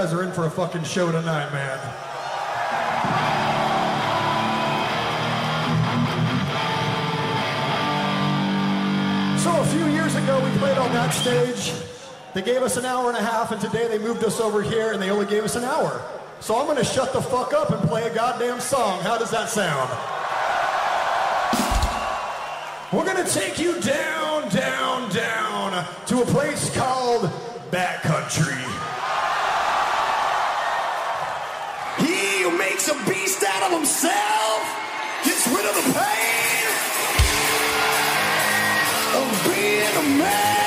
guys are in for a fucking show tonight, man. So a few years ago, we played on that stage. They gave us an hour and a half, and today they moved us over here, and they only gave us an hour. So I'm gonna shut the fuck up and play a goddamn song. How does that sound? We're gonna take you down, down, down to a place called Bat Country. Out of himself gets rid of the pain of being a man.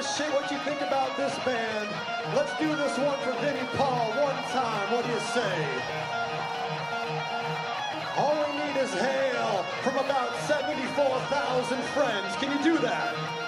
what you think about this band. Let's do this one for Vinnie Paul one time. What do you say? All we need is hail from about 74,000 friends. Can you do that?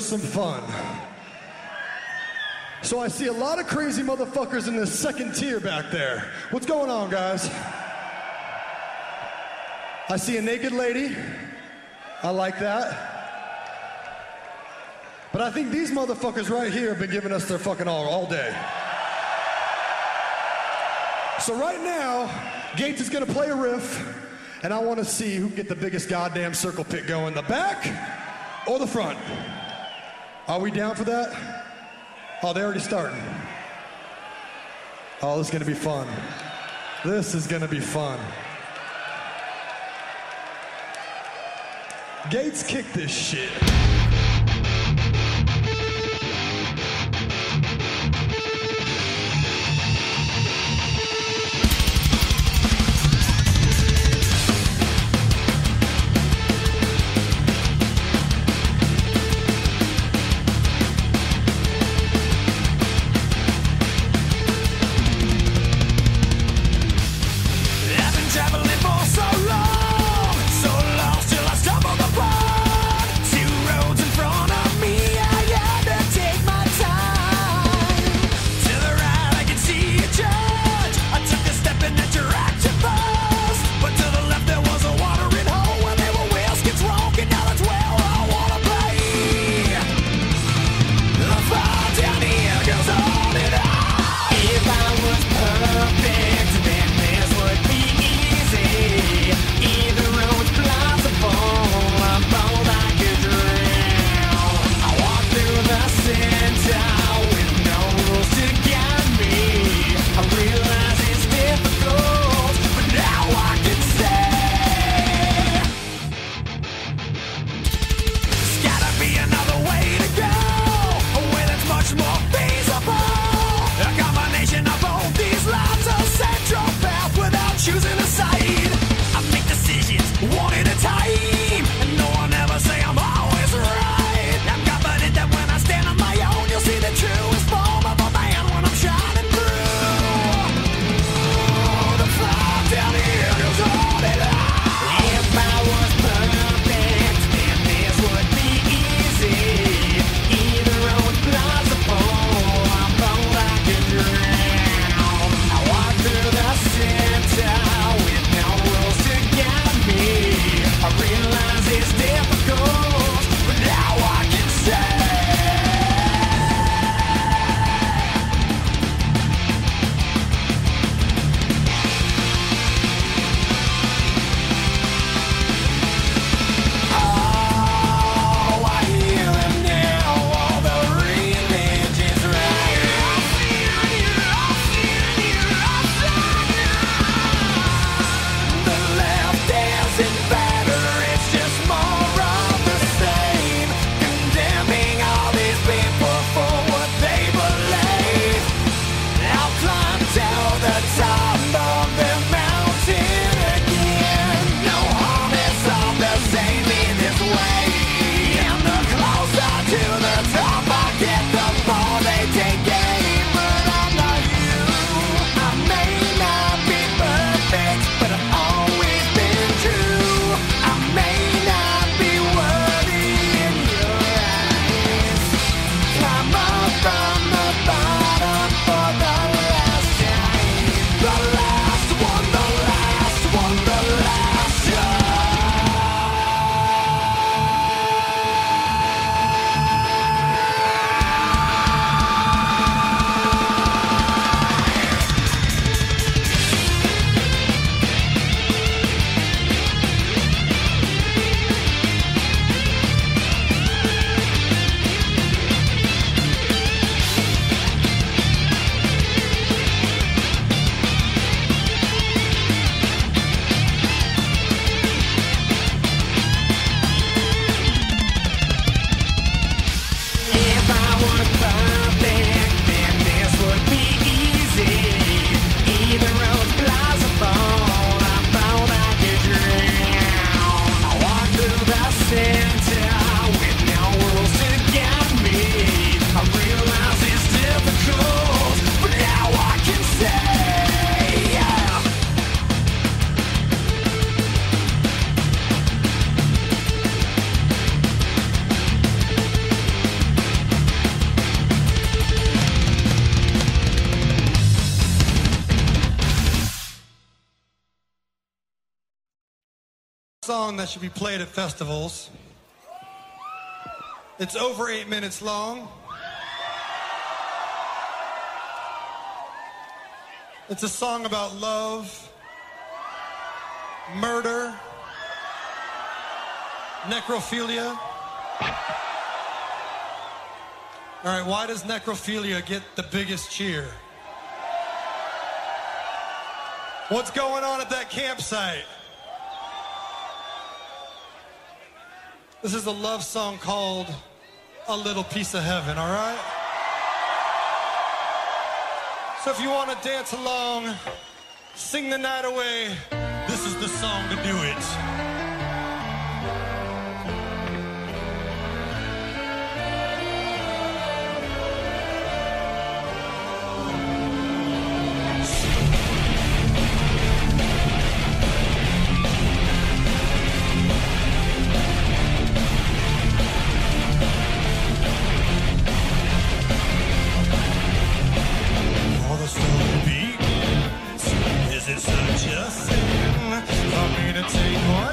Some fun. So I see a lot of crazy motherfuckers in this second tier back there. What's going on, guys? I see a naked lady. I like that. But I think these motherfuckers right here have been giving us their fucking all all day. So right now, Gates is gonna play a riff, and I wanna see who can get the biggest goddamn circle pit going, the back or the front. Are we down for that? Oh, they're already starting. Oh, this is gonna be fun. This is gonna be fun. Gates kick this shit. that should be played at festivals. It's over eight minutes long. It's a song about love, murder, necrophilia. All right, why does necrophilia get the biggest cheer? What's going on at that campsite? This is a love song called A Little Piece of Heaven, all right? So if you want to dance along, sing the night away, this is the song to do it. take one.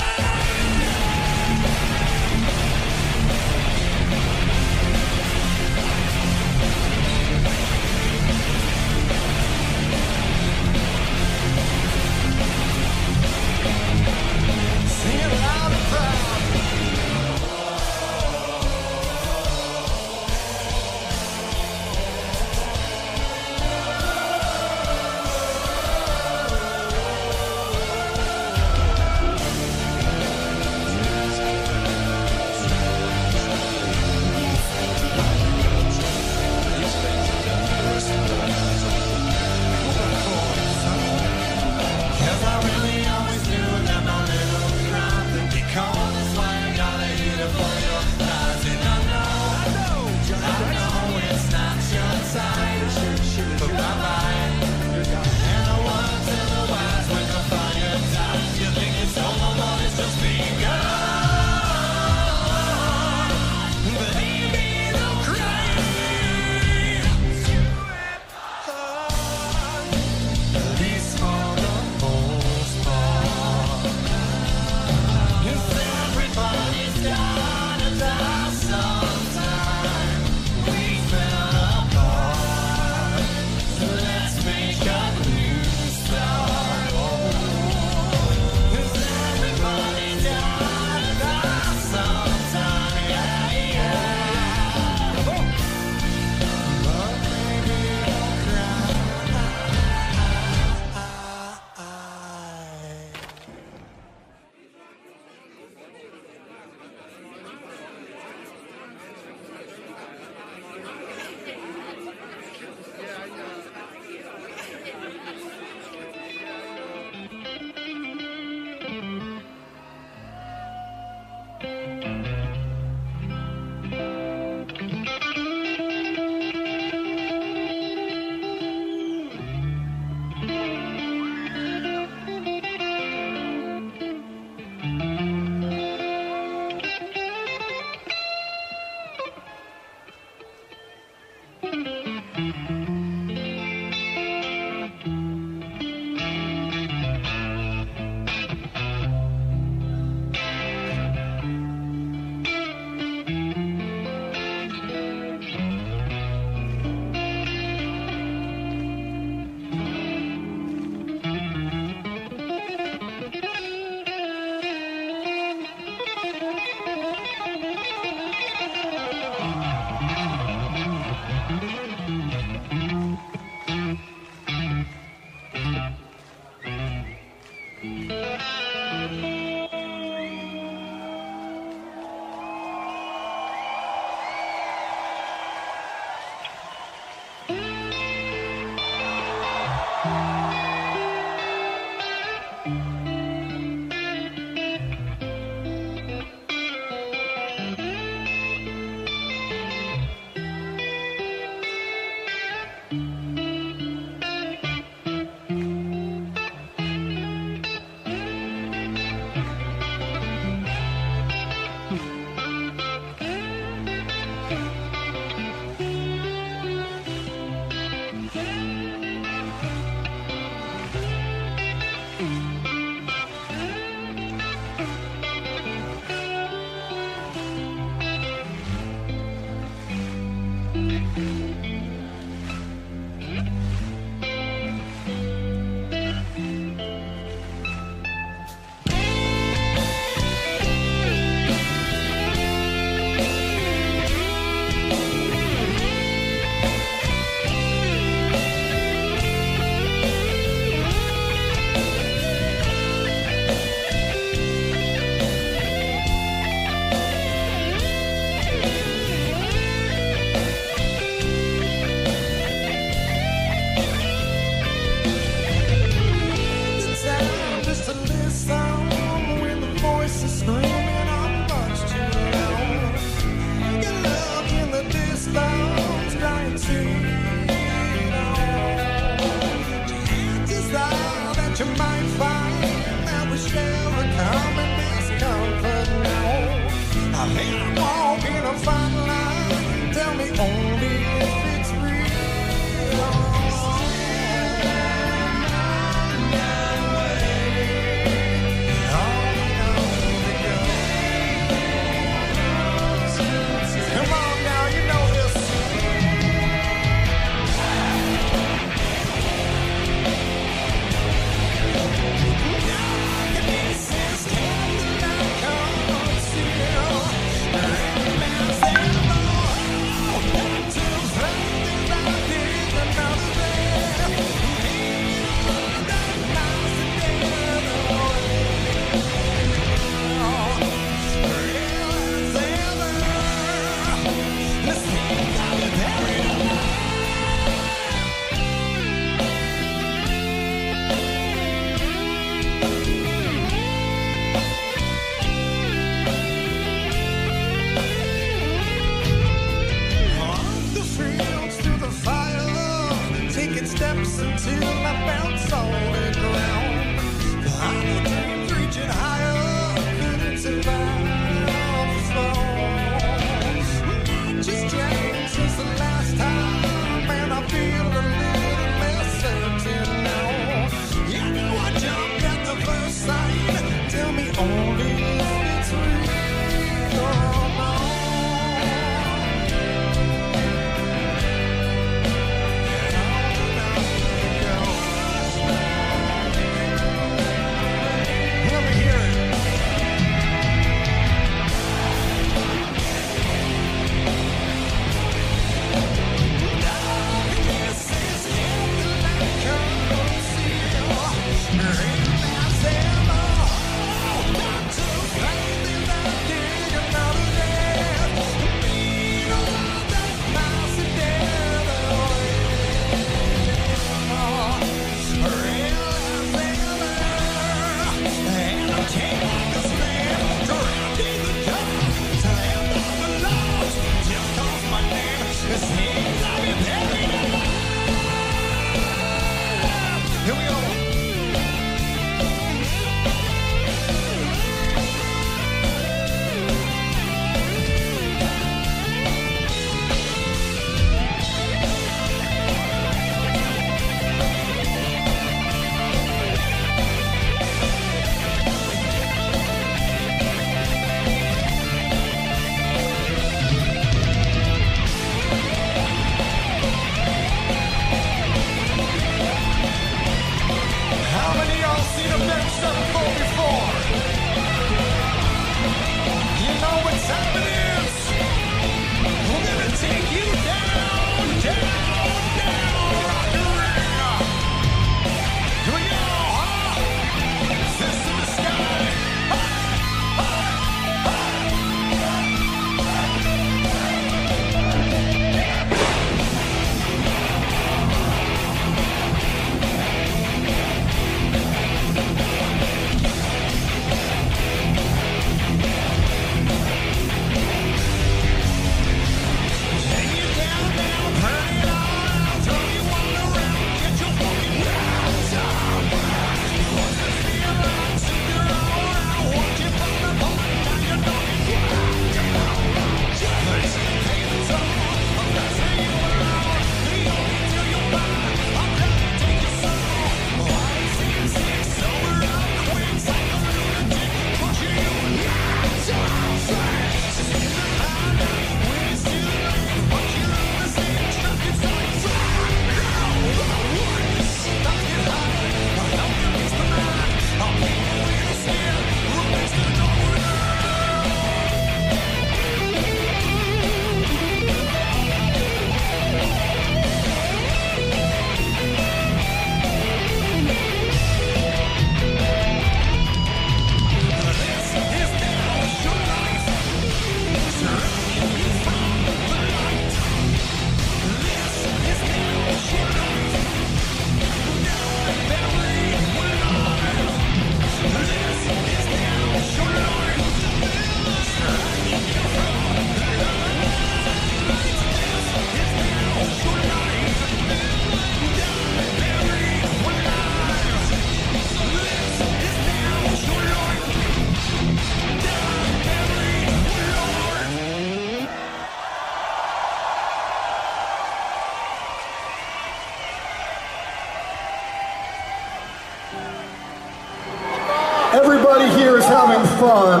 fun.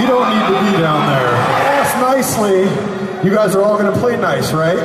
You don't need to be down there. Ask nicely. You guys are all going to play nice, right?